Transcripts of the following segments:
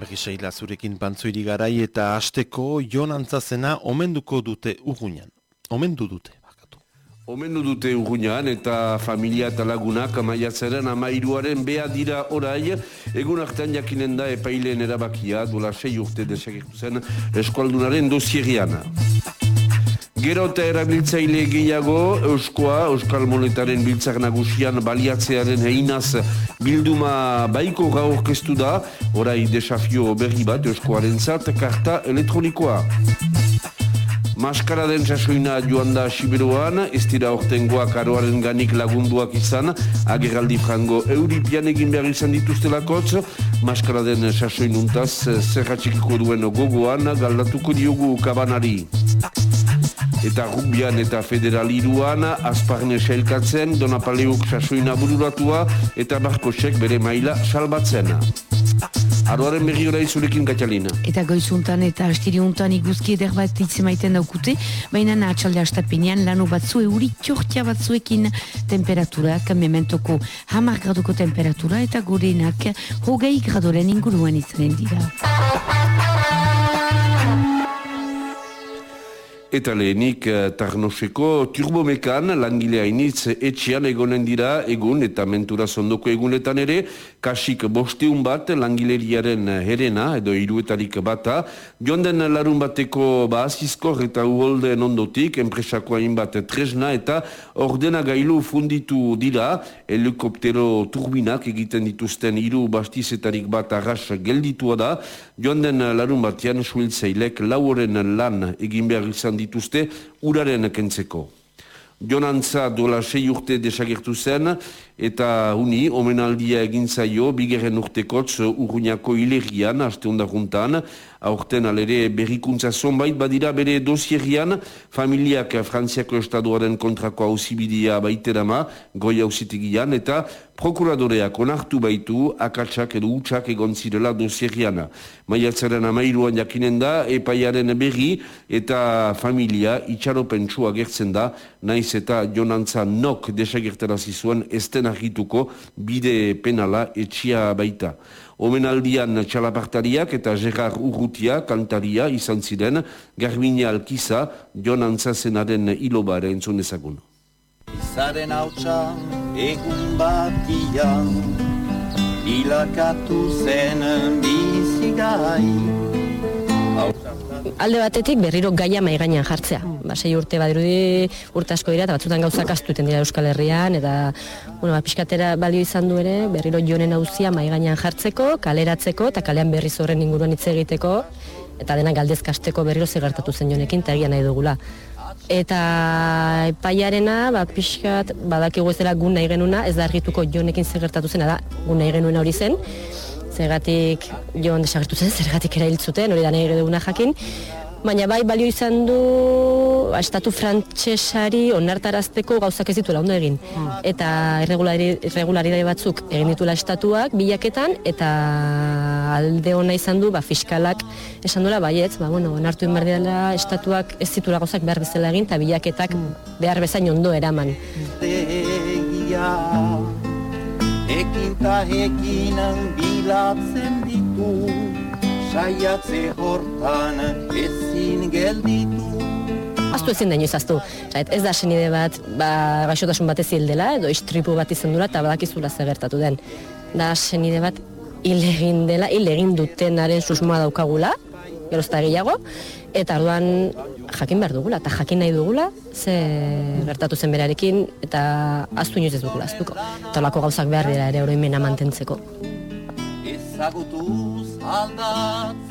Berrisaila zurekin pantzoiri garai eta asteko jon antzazena omenduko dute urgunan. Omendu dute. Omendu dute urgunan eta familia eta lagunak maiatzaren amairuaren bea dira orai. Egun hartan jakinen da epaileen erabakia, dola sei urte desagirtu zen eskualdunaren dosieriana. Gero eta erabiltzaile gehiago, Euskoa, Euskal Monetaren biltzak nagusian baliatzearen heinaz bilduma baiko gaurkeztu da, orai desafio berri bat Euskoaren zat, karta elektronikoa. Maskara den sasoina joan da Siberoan, ez dira ortengoa karoaren ganik lagunduak izan, ageraldi frango euripian egin behar izan dituztelakotz, maskara den sasoinuntaz zerratxikiko duen gogoan galdatuko diogu kabanari eta rugbian eta federaliruan azparne sailkatzen, Donapaleuk sasoina bururatua eta Barkosek bere maila salbatzen. Aroaren berri hori zurekin Katalina. Eta goizuntan eta astiriuntan iguzki eder bat itzemaiten daukute, baina atxalde astapenean lano batzu euri txortia batzuekin temperaturak, mementoko hamar graduko temperatura eta gorenak hogei gradoren inguruan izanen dira. Eta lehenik eh, Tarnoseko turbomekan langilea initz etxean egonen dira egun eta mentura zondoko egunetan ere kasik bosteun bat langileriaren herena edo iruetarik bata. Jonden larun bateko bazizko eta uholden ondotik enpresako hainbat tresna eta ordena gailu funditu dira. Helikoptero turbinak egiten dituzten iru bastizetarik bat arras gelditua da. Jonden larun batean suiltzeilek lauren lan egin behar izan dituzte uraren kentzeko. Jonantza dola sei urte desagertu zen, eta uni, omenaldia egin zaio, bigeren urtekotz urruñako hilerian, haste juntan, aurten alere berrikuntza zonbait badira bere dosierian, familiak Frantziako Estaduaren kontrako hausibidia baiterama, goi hausitigian, eta prokuradoreak onartu baitu akatsak edo utxak egon zirela dosierian. Maiatzaren amairuan jakinen da, epaiaren berri eta familia itxaropentsua gertzen da, naiz eta jonantza nok desagertarazi zuen esten argituko bide penala etxia baita. Omenaldian txalapartariak eta Gerard Urrutia kantaria izan ziren, Garbine Alkiza, Jon Antzazenaren hilobare entzun ezagun. Izaren hautsa egun batian, hilakatu zen bizigai, alde batetik berriro gaia mai gainean jartzea. Ba, sei urte badirudi urte asko dira eta batzutan gauzak astuten dira Euskal Herrian eta bueno, ba, pixkatera balio izan du ere berriro jonen auzia mai gainean jartzeko, kaleratzeko eta kalean berriz horren inguruan hitz egiteko eta dena galdezkasteko berriro zegartatu zen jonekin eta nahi dugula. Eta epaiarena, ba, pixkat, badakigu ez dela gun nahi genuna, ez da argituko jonekin zegertatu zena da, gun nahi genuena hori zen, zergatik joan desagertu zen, zergatik erailtzuten, hori da nahi duguna jakin, baina bai balio izan du ba, estatu frantsesari onartarazteko gauzak ez dituela ondo egin. Eta irregularidade batzuk egin dituela estatuak bilaketan, eta alde hona izan du ba, fiskalak esan duela baietz, ba, bueno, onartu inbar dela estatuak ez zituela gauzak behar bezala egin, eta bilaketak behar bezain ondo eraman ekin ta ekinan bilatzen ditu, saiatze hortan ezin gelditu. Aztu ezin daino izaztu. Ez da senide bat, ba, gaixotasun bat ezil dela, edo istripu bat izan dura, eta badakizula zegertatu den. Da senide bat, hil egin dela, hil egin dutenaren susmoa daukagula, gerozta gehiago, eta arduan jakin behar dugula, eta jakin nahi dugula, ze gertatu zen berarekin, eta aztu inoiz ez dugula, aztuko. Eta gauzak behar dira ere oroimena mantentzeko. Ezagutuz aldat.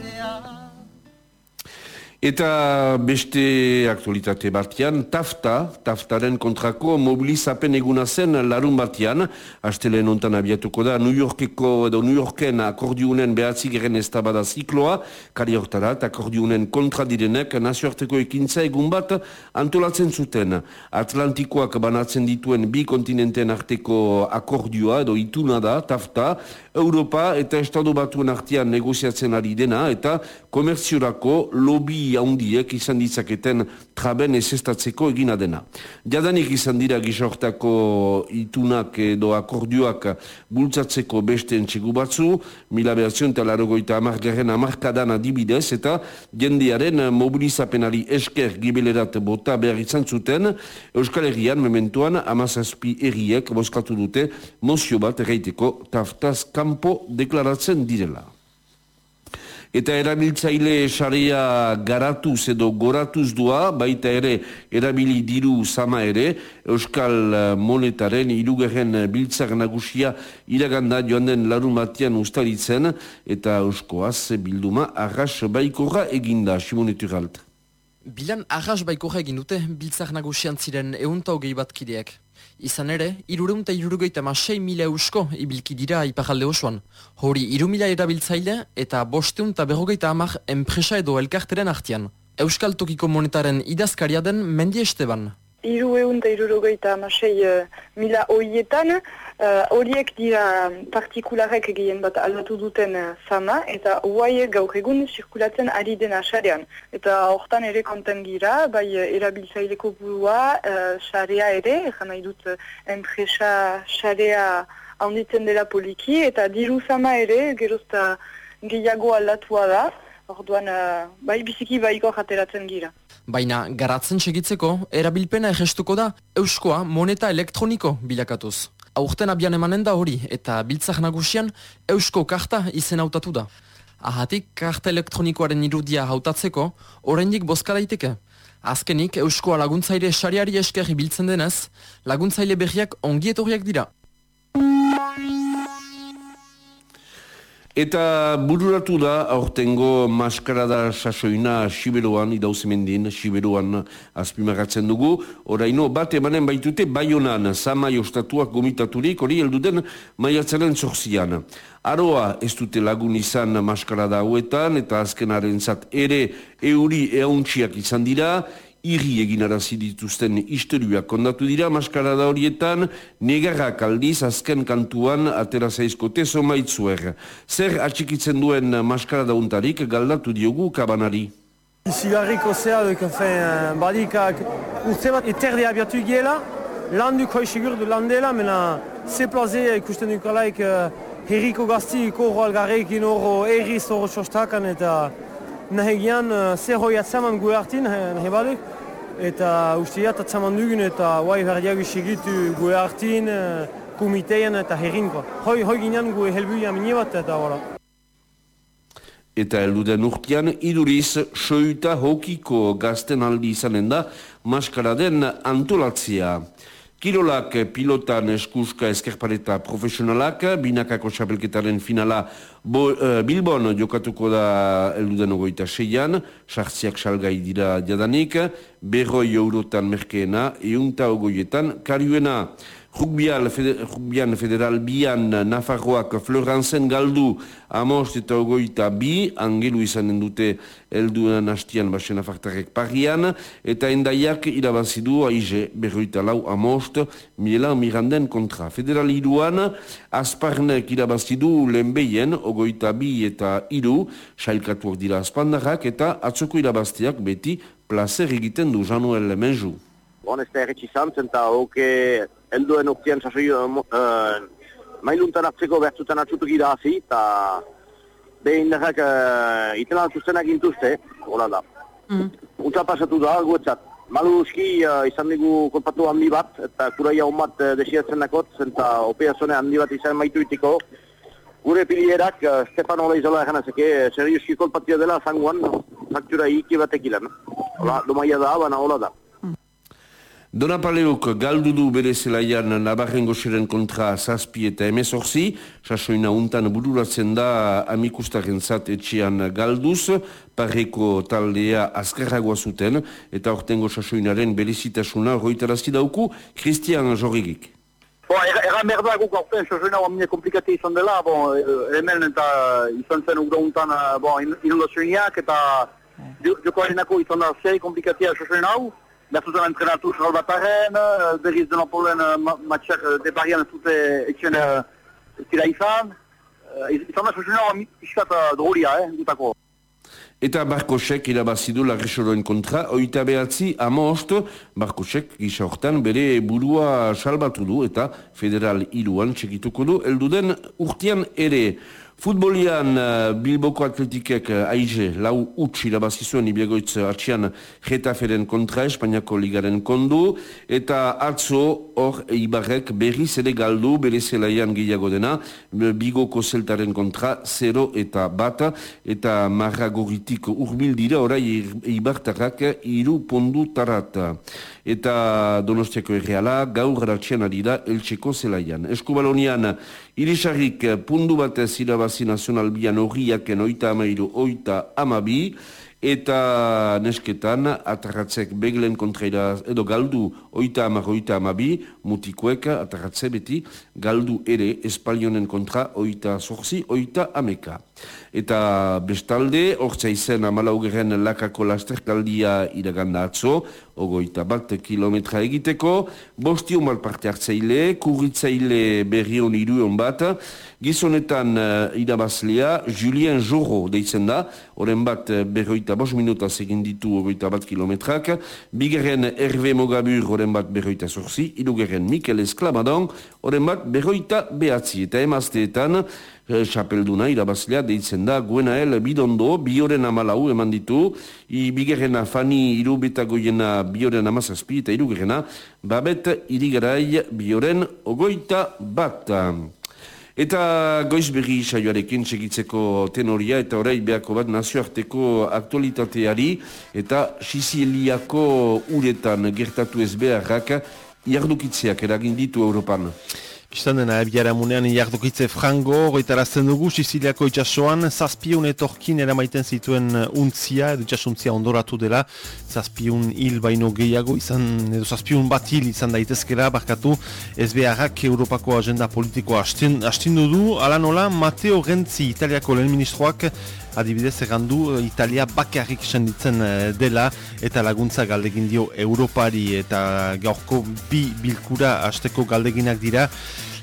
Eta beste aktualitate batian, tafta, taftaren kontrako mobilizapen eguna zen larun batian, hastelen ontan abiatuko da, New Yorkeko edo New Yorken akordiunen behatzi geren ez tabada zikloa, kari hortarat, akordiunen kontra direnek nazioarteko ekintza egun bat antolatzen zuten. Atlantikoak banatzen dituen bi kontinenten arteko akordioa edo ituna da, tafta, Europa eta Estado batuen artean negoziatzen ari dena, eta komerziorako lobby handiek izan ditzaketen traben ezestatzeko egina dena. Jadanik izan dira gizortako itunak edo akordioak bultzatzeko beste entxegu batzu, mila behatzion eta larogoita amargarren amarkadan adibidez, eta jendearen mobilizapenari esker gibelerat bota behar izan zuten, Euskal Herrian mementuan amazazpi erriek boskatu dute mozio bat erraiteko taftaz kanpo deklaratzen direla. Eta erabiltzaile sarea garatuz edo goratuz dua, baita ere erabili diru sama ere, Euskal Monetaren irugerren biltzak nagusia iraganda joan den larun batian ustalitzen, eta Euskoaz bilduma arras baikorra eginda, Simonetu galt. Bilan arras baikorra egin dute biltzak nagusian ziren eunta hogei bat kideak. Izan ere, irureunta irurugeita ma 6 mila eusko ibilki dira iparalde osoan. Hori iru mila erabiltzaile eta bosteunta berrogeita amak enpresa edo elkarteren artian. Euskal Tokiko Monetaren idazkaria den Mendi Esteban. Iru egun eta irurogeita amasei uh, mila uh, dira partikularek egien bat aldatu duten uh, sama, eta huai gaur egun zirkulatzen ari dena xarean. Eta hortan ere konten gira, bai uh, erabiltzaileko burua, xarea ere, egan nahi dut enpresa xarea handitzen dela poliki, eta diru sama ere, gerozta gehiago aldatua da, orduan uh, bai biziki baiko jateratzen gira. Baina garatzen segitzeko, erabilpena egestuko da Euskoa moneta elektroniko bilakatuz. Aurten abian emanen da hori eta biltzak nagusian Eusko karta izen hautatu da. Ahatik, karta elektronikoaren irudia hautatzeko, oraindik bozka daiteke. Azkenik, Euskoa laguntzaile sariari esker biltzen denez, laguntzaile berriak ongietorriak dira. Eta bururatu da, aurtengo maskarada sasoina Siberuan, idauzimendin, Siberuan azpimagatzen dugu. Oraino, bat emanen baitute, baionan, samai ostatuak gomitaturik, hori elduden maiatzaren zorzian. Aroa ez dute lagun izan maskarada hauetan, eta azkenaren zat ere euri eauntxiak izan dira, irri egin arazi dituzten historioak kondatu dira, maskara da horietan, negarrak aldiz azken kantuan atera zaizko tezo maitzuer. Zer atxikitzen duen maskara dauntarik galdatu diogu kabanari. Zigarriko zea duk, badikak urte bat eterde abiatu giela, landuk hoi sigur du landela, mena ze plaze ikusten dukalaik uh, herriko gazti korro algarrekin horro erriz horro txostakan eta nahi gian uh, zer hoi atzaman gu hartin, nahi baduk, eta usteat atzaman dugun eta guai berdiago segitu gu hartin, uh, komitean eta herrinko. Hoi, hoi ginen gu helbuia mini bat eta wala. Eta elduden urtean, iduriz, soita hokiko gazten aldi izanen da, maskaraden antolatzia. Kirolak pilotan eskuska eskerpareta profesionalak, binakako txapelketaren finala bo, uh, Bilbon jokatuko da elduden ogoita seian, sartziak salgai dira jadanik, berroi eurotan merkeena, eunta ogoietan kariuena. Rugbian federal bian Nafarroak Florenzen galdu amost eta ogoita bi, angelu izanen dute elduen hastian basen afartarek parian, eta endaiak irabazidu aize berroita lau amost miela miranden kontra. Federal iruan, asparnek irabazidu lehenbeien ogoita bi eta iru, sailkatuak dira aspandarrak, eta atzoko irabazteak beti placer egiten du Januel Menju. Bon, ez da erretsi zantzen, eta hoke helduen oktian sasoi uh, mailuntan hartzeko bertzutan atxutuk idazi, eta behin derrak uh, iten altuztenak intuzte, hola da. Mm. Untza pasatu da, guetzat. Malu uski uh, izan digu kolpatu handi bat, eta kuraia hon bat uh, desiatzen dakot, eta opeazone handi bat izan maitu itiko. Gure pilierak, uh, Stefan Ola izola eganazeke, seriuski kolpatia dela zanguan, faktura iki batek ilan. Hola, domaia da, baina hola da. Dona Paleuk galdu du bere zelaian Navarren goxeren kontra zazpi eta emezorzi, sasoina untan bururatzen da amikustaren zat etxean galduz, parreko taldea azkarragoa zuten, eta ortengo sasoinaren belezitasuna roitarazi dauku, Christian Jorrigik. Bon, egan behar da guk aurten sasoina oamine komplikati izan dela, bon, hemen eta izan zen ugro untan bon, inundazioinak eta joko harinako izan da zei komplikatia sasoina hau, Bertuzen entrenatu salbataren, eh, berriz den opolen eh, matxak eh, deparian zute etxen zira izan. Izan da sozioa miskat drolia, eh, gutako. Eta Barkosek irabazidu lagresoroen kontra, oita behatzi amost, Barkosek gisa hortan bere burua salbatu du eta federal iruan txekituko du, elduden urtean ere. Futbolian uh, Bilboko Atletikek uh, aize lau utx irabazizuen ibiagoitz atxian Getaferen kontra Espainiako ligaren kondu eta atzo hor Ibarrek berriz ere galdu bere zelaian gehiago dena Bigoko zeltaren kontra 0 eta bata eta marra goritik urbil dira orai Ibartarrak iru pondu tarata eta Donostiako erreala gaur ratxian ari da Eltseko zelaian. Eskubalonian irisarrik pundu batez irabazi nazional bian horriaken oita amairu oita amabi eta nesketan atarratzek beglen kontraira edo galdu oita amar oita amabi mutikoek atarratze beti galdu ere espalionen kontra oita zorzi oita ameka. Eta bestalde, ortsa izen amalaugeren lakako lasterkaldia iraganda atzo, ogoita bat kilometra egiteko, bostion mal parte hartzaile, kurritzaile berrion iruon bat, gizonetan uh, irabazlea, Julien Joro deitzen da, oren bat uh, berroita bos minuta egin ditu ogoita bat kilometrak, bigeren Hervé Mogabur oren bat berroita zorzi, ilugeren Mikel Esklamadon, oren bat berroita behatzi, eta emazteetan, Chapelduna eh, irabazlea deitzen da Guenael Bidondo, bioren amalau eman ditu, bigerrena Fani irubetagoiena bioren amazazpi eta irugerrena Babet irigarai bioren ogoita bat. Eta goiz berri saioarekin segitzeko tenoria eta orai behako bat nazioarteko aktualitateari eta Sisiliako uretan gertatu ez beharrak jardukitzeak eragin ditu Europan. Bistan dena, ebiara munean jardokitze frango, goitarazten dugu, Siciliako itxasoan, zazpion etorkin eramaiten zituen untzia, edo itxasuntzia ondoratu dela, zazpion hil baino gehiago, izan, edo zazpion bat hil izan daitezkera, barkatu, ez beharrak Europako agenda politikoa hastindu du, ala nola, Mateo Renzi, Italiako lehen ministroak, adibidez egandu Italia bakarrik senditzen eh, dela eta laguntza galdegin dio Europari eta gaurko bi bilkura hasteko galdeginak dira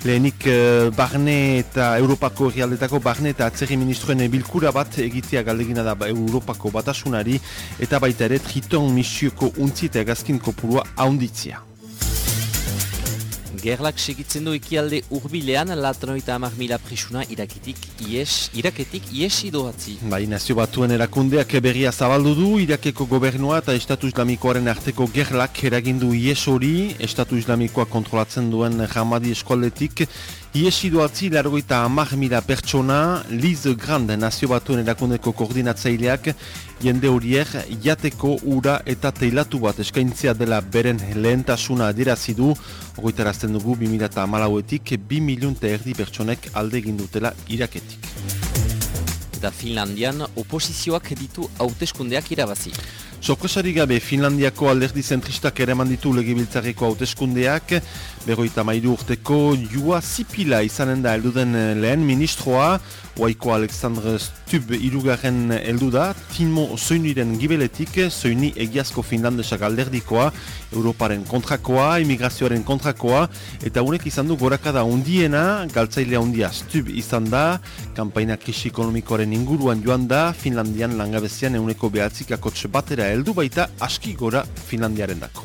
lehenik uh, barne eta Europako herrialdetako barne eta atzerri ministroen bilkura bat egitea galdegina da Europako batasunari eta baita ere triton misioko untzi eta egazkin kopurua haunditzia. Gerlak segitzen du ekialde urbilean latanoita amak mila prisuna iraketik ies, iraketik iesi doatzi. Bai, nazio batuen erakundeak berria zabaldu du, irakeko gobernua eta Estatu Islamikoaren arteko gerlak eragindu ies hori, Estatu Islamikoa kontrolatzen duen jamadi eskualdetik, Iesi doatzi largoita amak mila pertsona, Liz Grand nazio batuen erakundeko koordinatzaileak, jende horiek jateko ura eta teilatu bat eskaintzia dela beren lehentasuna adirazidu, ogoitarazten dugu 2008etik 2 milion erdi pertsonek alde dutela iraketik. Eta Finlandian oposizioak ditu hauteskundeak irabazi. Sorpresari gabe Finlandiako alderdi zentristak ere manditu legibiltzareko hauteskundeak, berroita mairu urteko Jua Zipila izanen da elduden lehen ministroa, Oaiko Alexandre Stub irugarren eldu da, Timo Soiniren gibeletik, Soini egiazko finlandesak alderdikoa, Europaren kontrakoa, imigrazioaren kontrakoa, eta unek izan du gorakada undiena, galtzailea undia Stub izan da, kampaina krisi ekonomikoaren inguruan joan da, Finlandian langabezian euneko behatzik akotxe batera heldu baita aski gora Finlandiaren dako.